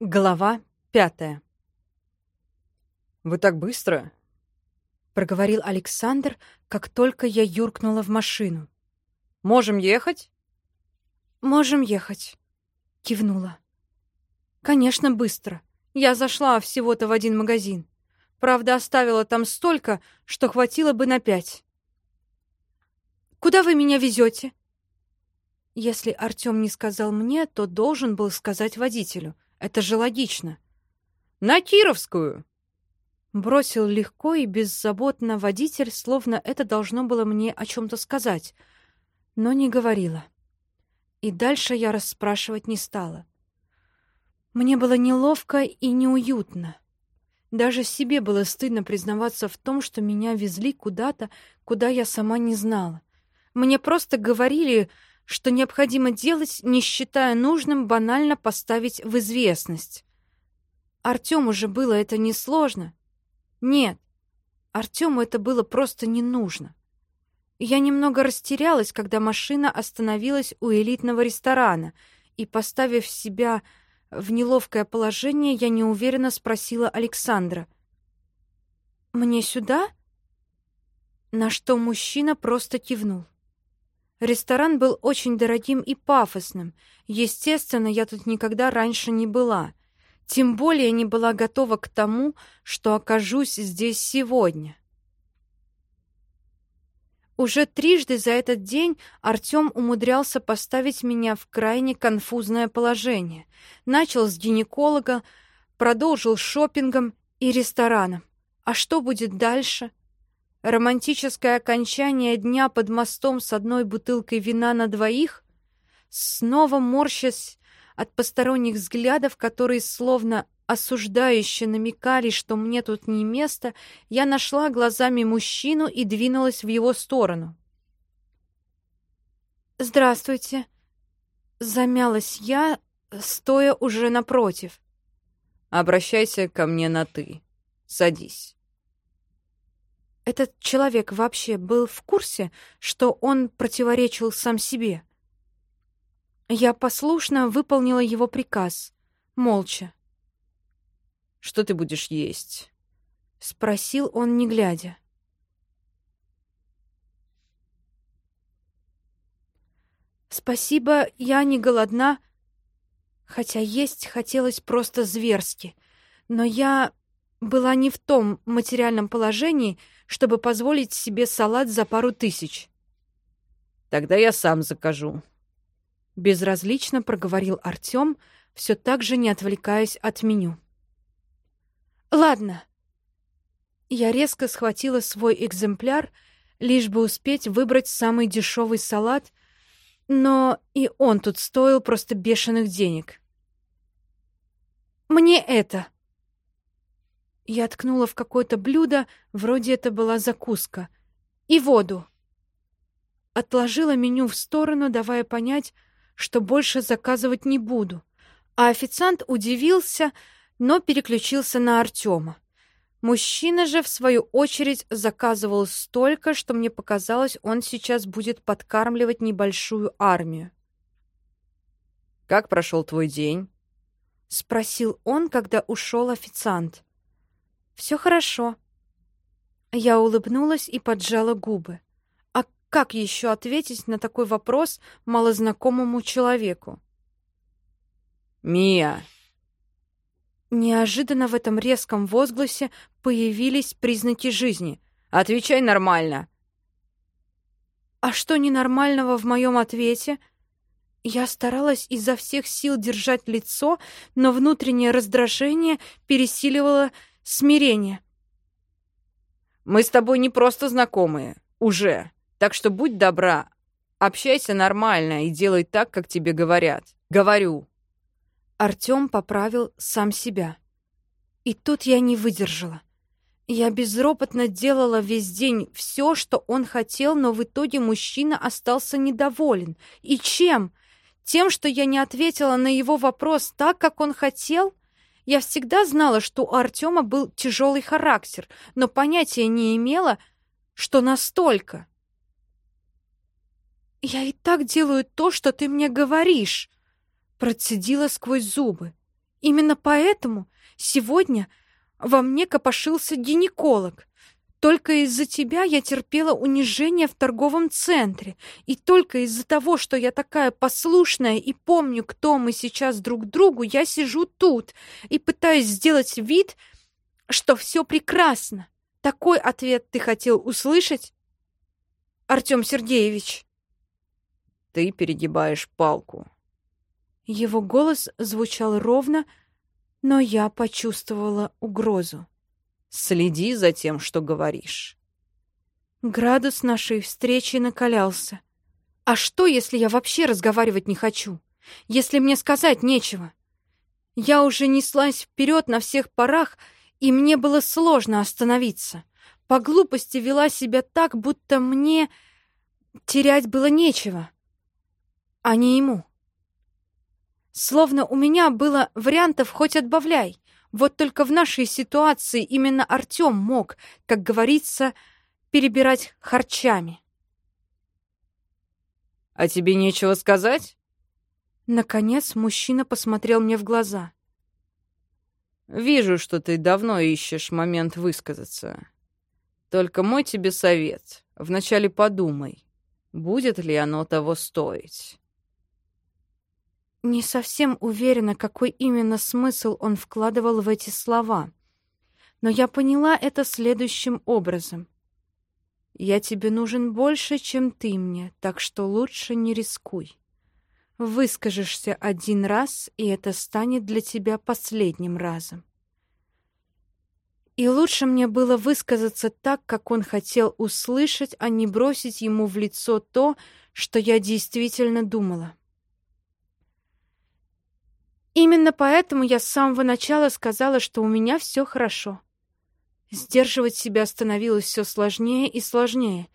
Глава пятая. «Вы так быстро?» — проговорил Александр, как только я юркнула в машину. «Можем ехать?» «Можем ехать», — кивнула. «Конечно, быстро. Я зашла всего-то в один магазин. Правда, оставила там столько, что хватило бы на пять». «Куда вы меня везете?» Если Артём не сказал мне, то должен был сказать водителю — это же логично. «На Кировскую!» Бросил легко и беззаботно водитель, словно это должно было мне о чем-то сказать, но не говорила. И дальше я расспрашивать не стала. Мне было неловко и неуютно. Даже себе было стыдно признаваться в том, что меня везли куда-то, куда я сама не знала. Мне просто говорили, что необходимо делать, не считая нужным банально поставить в известность. Артему же было это несложно. Нет, Артему это было просто не нужно. Я немного растерялась, когда машина остановилась у элитного ресторана, и, поставив себя в неловкое положение, я неуверенно спросила Александра. «Мне сюда?» На что мужчина просто кивнул. Ресторан был очень дорогим и пафосным. Естественно, я тут никогда раньше не была. Тем более не была готова к тому, что окажусь здесь сегодня. Уже трижды за этот день Артём умудрялся поставить меня в крайне конфузное положение. Начал с гинеколога, продолжил шопингом и рестораном. А что будет дальше? Романтическое окончание дня под мостом с одной бутылкой вина на двоих? Снова морщась от посторонних взглядов, которые словно осуждающе намекали, что мне тут не место, я нашла глазами мужчину и двинулась в его сторону. «Здравствуйте!» — замялась я, стоя уже напротив. «Обращайся ко мне на «ты». Садись». Этот человек вообще был в курсе, что он противоречил сам себе? Я послушно выполнила его приказ, молча. «Что ты будешь есть?» — спросил он, не глядя. «Спасибо, я не голодна, хотя есть хотелось просто зверски, но я была не в том материальном положении, чтобы позволить себе салат за пару тысяч. «Тогда я сам закажу», — безразлично проговорил Артём, все так же не отвлекаясь от меню. «Ладно». Я резко схватила свой экземпляр, лишь бы успеть выбрать самый дешевый салат, но и он тут стоил просто бешеных денег. «Мне это», я ткнула в какое-то блюдо, вроде это была закуска. И воду. Отложила меню в сторону, давая понять, что больше заказывать не буду. А официант удивился, но переключился на Артема. Мужчина же, в свою очередь, заказывал столько, что мне показалось, он сейчас будет подкармливать небольшую армию. «Как прошел твой день?» — спросил он, когда ушел официант. Все хорошо». Я улыбнулась и поджала губы. А как еще ответить на такой вопрос малознакомому человеку? «Мия!» Неожиданно в этом резком возгласе появились признаки жизни. «Отвечай нормально!» «А что ненормального в моем ответе?» Я старалась изо всех сил держать лицо, но внутреннее раздражение пересиливало смирение. Мы с тобой не просто знакомые. Уже. Так что будь добра. Общайся нормально и делай так, как тебе говорят. Говорю. Артём поправил сам себя. И тут я не выдержала. Я безропотно делала весь день все, что он хотел, но в итоге мужчина остался недоволен. И чем? Тем, что я не ответила на его вопрос так, как он хотел? Я всегда знала, что у Артема был тяжелый характер, но понятия не имела, что настолько. «Я и так делаю то, что ты мне говоришь», — процедила сквозь зубы. Именно поэтому сегодня во мне копошился гинеколог. Только из-за тебя я терпела унижение в торговом центре. И только из-за того, что я такая послушная и помню, кто мы сейчас друг другу, я сижу тут и пытаюсь сделать вид, что все прекрасно. Такой ответ ты хотел услышать, Артем Сергеевич? Ты перегибаешь палку. Его голос звучал ровно, но я почувствовала угрозу. Следи за тем, что говоришь. Градус нашей встречи накалялся. А что, если я вообще разговаривать не хочу? Если мне сказать нечего? Я уже неслась вперед на всех парах, и мне было сложно остановиться. По глупости вела себя так, будто мне терять было нечего, а не ему. Словно у меня было вариантов хоть отбавляй. Вот только в нашей ситуации именно Артем мог, как говорится, перебирать харчами. «А тебе нечего сказать?» Наконец мужчина посмотрел мне в глаза. «Вижу, что ты давно ищешь момент высказаться. Только мой тебе совет. Вначале подумай, будет ли оно того стоить». Не совсем уверена, какой именно смысл он вкладывал в эти слова. Но я поняла это следующим образом. «Я тебе нужен больше, чем ты мне, так что лучше не рискуй. Выскажешься один раз, и это станет для тебя последним разом». И лучше мне было высказаться так, как он хотел услышать, а не бросить ему в лицо то, что я действительно думала. Именно поэтому я с самого начала сказала, что у меня все хорошо. Сдерживать себя становилось все сложнее и сложнее,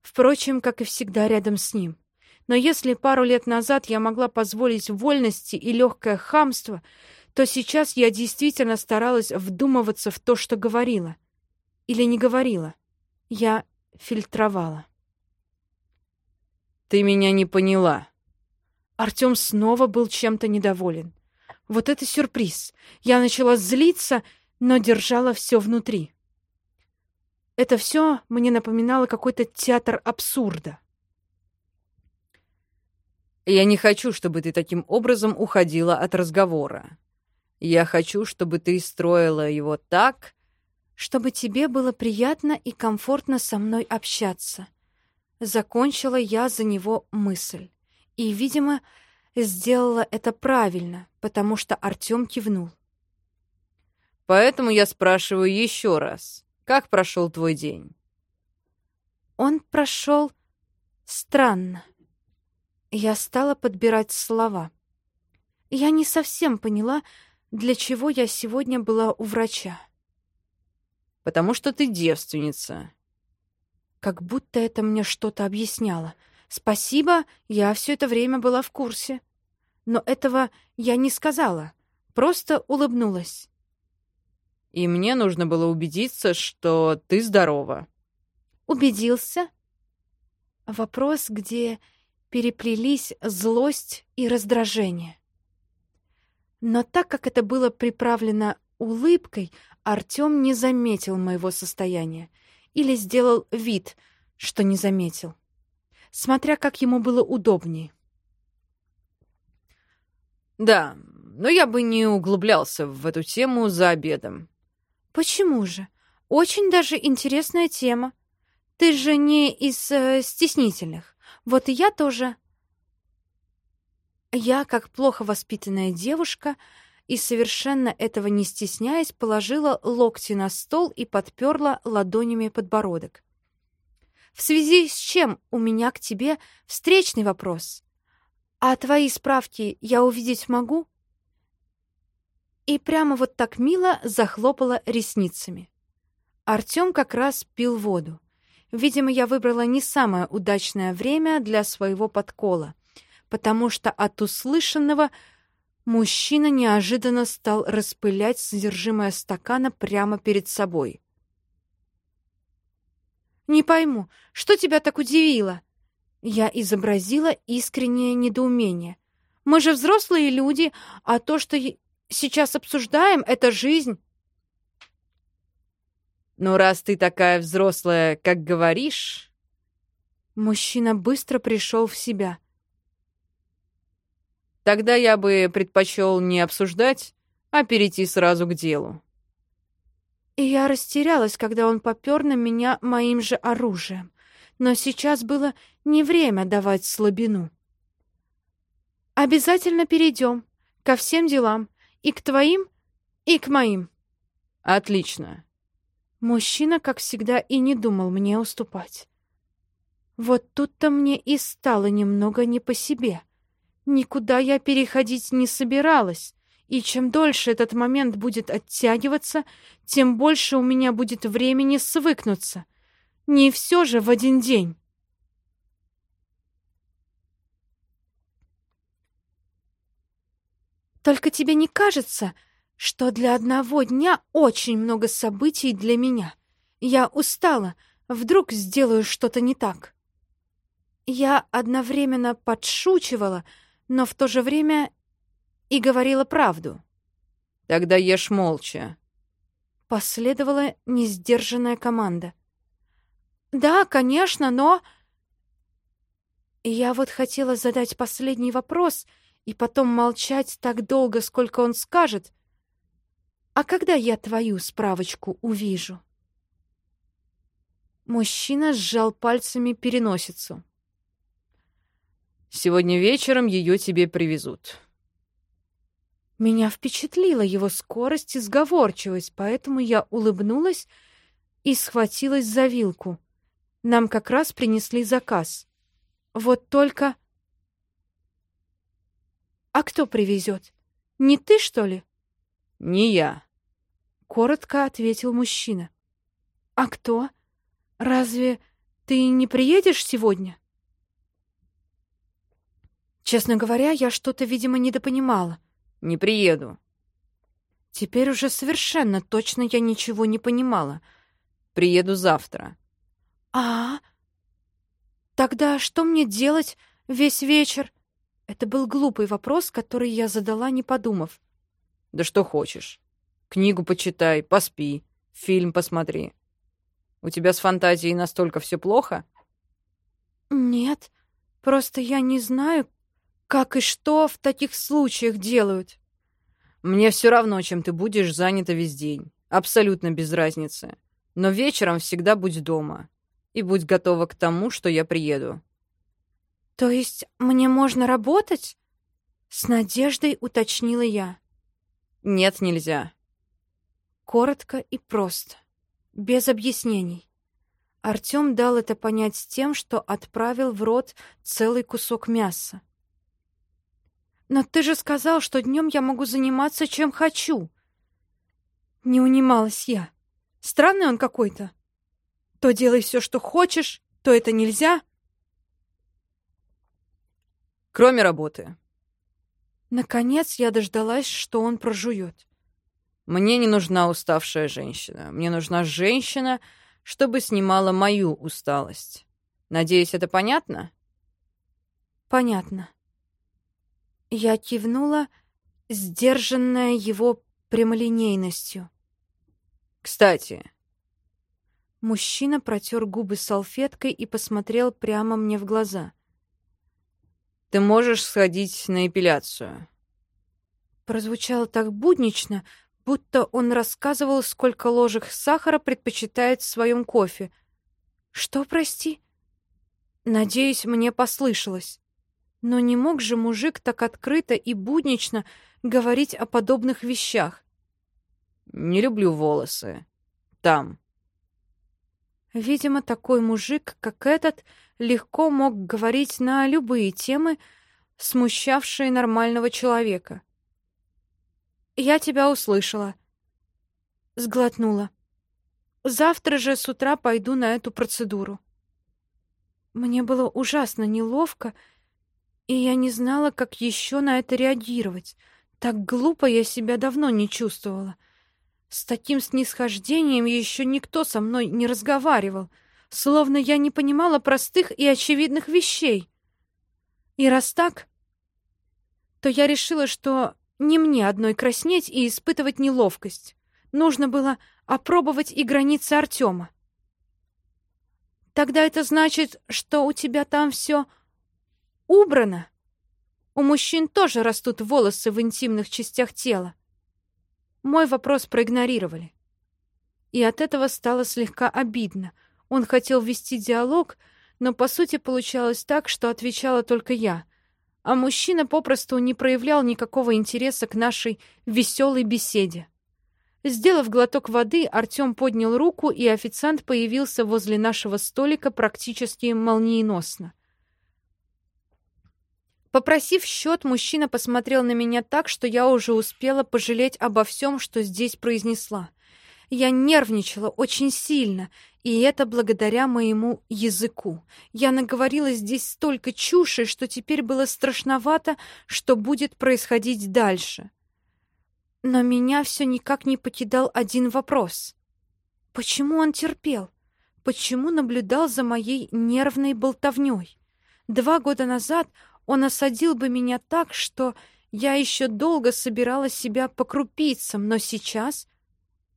впрочем, как и всегда рядом с ним. Но если пару лет назад я могла позволить вольности и легкое хамство, то сейчас я действительно старалась вдумываться в то, что говорила. Или не говорила. Я фильтровала. «Ты меня не поняла». Артем снова был чем-то недоволен. Вот это сюрприз. Я начала злиться, но держала все внутри. Это все мне напоминало какой-то театр абсурда. Я не хочу, чтобы ты таким образом уходила от разговора. Я хочу, чтобы ты строила его так, чтобы тебе было приятно и комфортно со мной общаться. Закончила я за него мысль. И, видимо, сделала это правильно, потому что Артём кивнул. Поэтому я спрашиваю еще раз. Как прошел твой день? Он прошел странно. Я стала подбирать слова. Я не совсем поняла, для чего я сегодня была у врача. Потому что ты девственница. Как будто это мне что-то объясняло. Спасибо, я все это время была в курсе но этого я не сказала, просто улыбнулась. И мне нужно было убедиться, что ты здорова. Убедился? Вопрос, где переплелись злость и раздражение. Но так как это было приправлено улыбкой, Артём не заметил моего состояния или сделал вид, что не заметил, смотря как ему было удобнее. Да, но я бы не углублялся в эту тему за обедом. Почему же? Очень даже интересная тема. Ты же не из э, стеснительных. Вот и я тоже. Я, как плохо воспитанная девушка, и совершенно этого не стесняясь, положила локти на стол и подперла ладонями подбородок. В связи с чем у меня к тебе встречный вопрос. «А твои справки я увидеть могу?» И прямо вот так мило захлопала ресницами. Артём как раз пил воду. Видимо, я выбрала не самое удачное время для своего подкола, потому что от услышанного мужчина неожиданно стал распылять содержимое стакана прямо перед собой. «Не пойму, что тебя так удивило?» Я изобразила искреннее недоумение. «Мы же взрослые люди, а то, что сейчас обсуждаем, это жизнь. Ну, раз ты такая взрослая, как говоришь... Мужчина быстро пришел в себя. Тогда я бы предпочел не обсуждать, а перейти сразу к делу. И я растерялась, когда он попер на меня моим же оружием. Но сейчас было не время давать слабину. «Обязательно перейдем ко всем делам, и к твоим, и к моим». «Отлично». Мужчина, как всегда, и не думал мне уступать. Вот тут-то мне и стало немного не по себе. Никуда я переходить не собиралась, и чем дольше этот момент будет оттягиваться, тем больше у меня будет времени свыкнуться. Не все же в один день. Только тебе не кажется, что для одного дня очень много событий для меня? Я устала, вдруг сделаю что-то не так. Я одновременно подшучивала, но в то же время и говорила правду. «Тогда ешь молча». Последовала несдержанная команда. «Да, конечно, но...» Я вот хотела задать последний вопрос и потом молчать так долго, сколько он скажет. «А когда я твою справочку увижу?» Мужчина сжал пальцами переносицу. Сегодня вечером ее тебе привезут». Меня впечатлила его скорость и сговорчивость, поэтому я улыбнулась и схватилась за вилку. Нам как раз принесли заказ. Вот только... «А кто привезет? Не ты, что ли?» «Не я», — коротко ответил мужчина. «А кто? Разве ты не приедешь сегодня?» Честно говоря, я что-то, видимо, недопонимала. «Не приеду». Теперь уже совершенно точно я ничего не понимала. «Приеду завтра». «А? Тогда что мне делать весь вечер?» Это был глупый вопрос, который я задала, не подумав. «Да что хочешь. Книгу почитай, поспи, фильм посмотри. У тебя с фантазией настолько все плохо?» «Нет, просто я не знаю, как и что в таких случаях делают? Мне все равно, чем ты будешь занята весь день. Абсолютно без разницы. Но вечером всегда будь дома. И будь готова к тому, что я приеду. То есть мне можно работать? С надеждой уточнила я. Нет, нельзя. Коротко и просто. Без объяснений. Артём дал это понять тем, что отправил в рот целый кусок мяса. «Но ты же сказал, что днем я могу заниматься чем хочу!» Не унималась я. Странный он какой-то. То делай все, что хочешь, то это нельзя. Кроме работы. Наконец я дождалась, что он прожует. Мне не нужна уставшая женщина. Мне нужна женщина, чтобы снимала мою усталость. Надеюсь, это понятно? Понятно. Я кивнула, сдержанная его прямолинейностью. «Кстати...» Мужчина протер губы салфеткой и посмотрел прямо мне в глаза. «Ты можешь сходить на эпиляцию?» Прозвучало так буднично, будто он рассказывал, сколько ложек сахара предпочитает в своем кофе. «Что, прости?» Надеюсь, мне послышалось. Но не мог же мужик так открыто и буднично говорить о подобных вещах. «Не люблю волосы. Там». Видимо, такой мужик, как этот, легко мог говорить на любые темы, смущавшие нормального человека. «Я тебя услышала». Сглотнула. «Завтра же с утра пойду на эту процедуру». Мне было ужасно неловко, и я не знала, как еще на это реагировать. Так глупо я себя давно не чувствовала. С таким снисхождением еще никто со мной не разговаривал, словно я не понимала простых и очевидных вещей. И раз так, то я решила, что не мне одной краснеть и испытывать неловкость. Нужно было опробовать и границы Артема. Тогда это значит, что у тебя там все убрано? У мужчин тоже растут волосы в интимных частях тела. Мой вопрос проигнорировали. И от этого стало слегка обидно. Он хотел вести диалог, но по сути получалось так, что отвечала только я, а мужчина попросту не проявлял никакого интереса к нашей веселой беседе. Сделав глоток воды, Артем поднял руку, и официант появился возле нашего столика практически молниеносно. Попросив счет, мужчина посмотрел на меня так, что я уже успела пожалеть обо всем, что здесь произнесла. Я нервничала очень сильно, и это благодаря моему языку. Я наговорила здесь столько чуши, что теперь было страшновато, что будет происходить дальше. Но меня все никак не покидал один вопрос. Почему он терпел? Почему наблюдал за моей нервной болтовней? Два года назад он осадил бы меня так, что я еще долго собирала себя по крупицам, но сейчас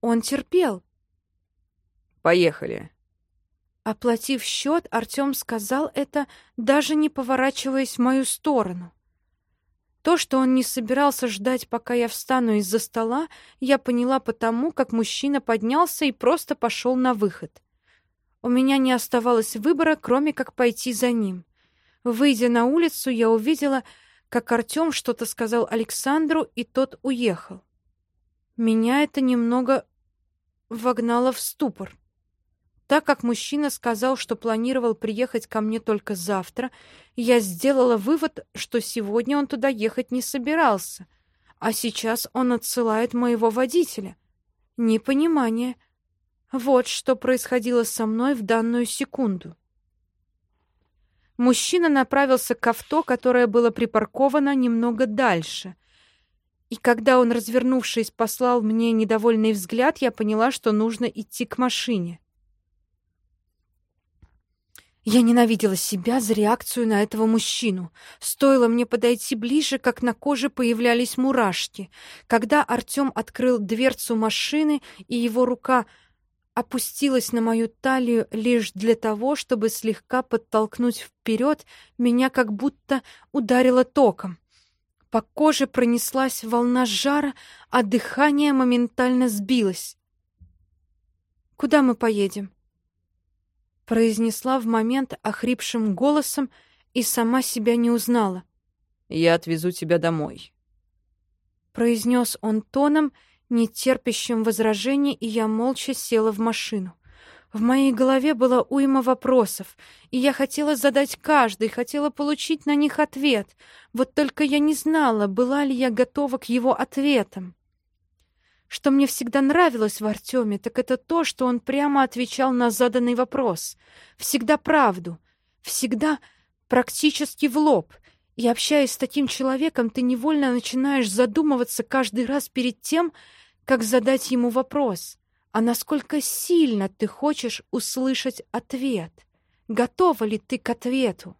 он терпел. «Поехали». Оплатив счет, Артем сказал это, даже не поворачиваясь в мою сторону. То, что он не собирался ждать, пока я встану из-за стола, я поняла потому, как мужчина поднялся и просто пошел на выход. У меня не оставалось выбора, кроме как пойти за ним. Выйдя на улицу, я увидела, как Артем что-то сказал Александру, и тот уехал. Меня это немного вогнало в ступор. Так как мужчина сказал, что планировал приехать ко мне только завтра, я сделала вывод, что сегодня он туда ехать не собирался, а сейчас он отсылает моего водителя. Непонимание. Вот что происходило со мной в данную секунду. Мужчина направился к авто, которое было припарковано немного дальше. И когда он, развернувшись, послал мне недовольный взгляд, я поняла, что нужно идти к машине. Я ненавидела себя за реакцию на этого мужчину. Стоило мне подойти ближе, как на коже появлялись мурашки. Когда Артем открыл дверцу машины, и его рука опустилась на мою талию лишь для того, чтобы слегка подтолкнуть вперед, меня как будто ударило током. По коже пронеслась волна жара, а дыхание моментально сбилось. «Куда мы поедем?» Произнесла в момент охрипшим голосом и сама себя не узнала. «Я отвезу тебя домой», — произнес он тоном, — нетерпящим возражений, и я молча села в машину. В моей голове была уйма вопросов, и я хотела задать каждый, хотела получить на них ответ. Вот только я не знала, была ли я готова к его ответам. Что мне всегда нравилось в Артеме, так это то, что он прямо отвечал на заданный вопрос. Всегда правду. Всегда практически в лоб. И общаясь с таким человеком, ты невольно начинаешь задумываться каждый раз перед тем, как задать ему вопрос, а насколько сильно ты хочешь услышать ответ. Готова ли ты к ответу?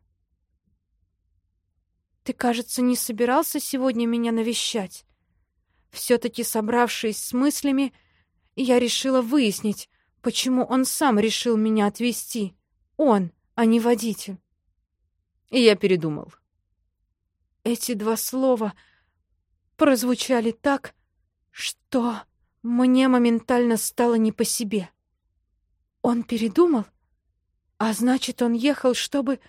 Ты, кажется, не собирался сегодня меня навещать. Все-таки собравшись с мыслями, я решила выяснить, почему он сам решил меня отвезти. Он, а не водитель. И я передумал. Эти два слова прозвучали так, что мне моментально стало не по себе. Он передумал? А значит, он ехал, чтобы...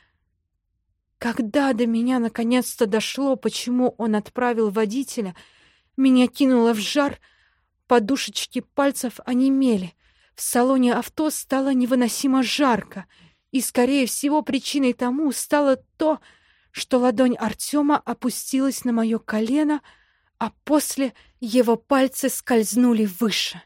Когда до меня наконец-то дошло, почему он отправил водителя, меня кинуло в жар, подушечки пальцев онемели. В салоне авто стало невыносимо жарко, и, скорее всего, причиной тому стало то, что ладонь Артема опустилась на мое колено — а после его пальцы скользнули выше.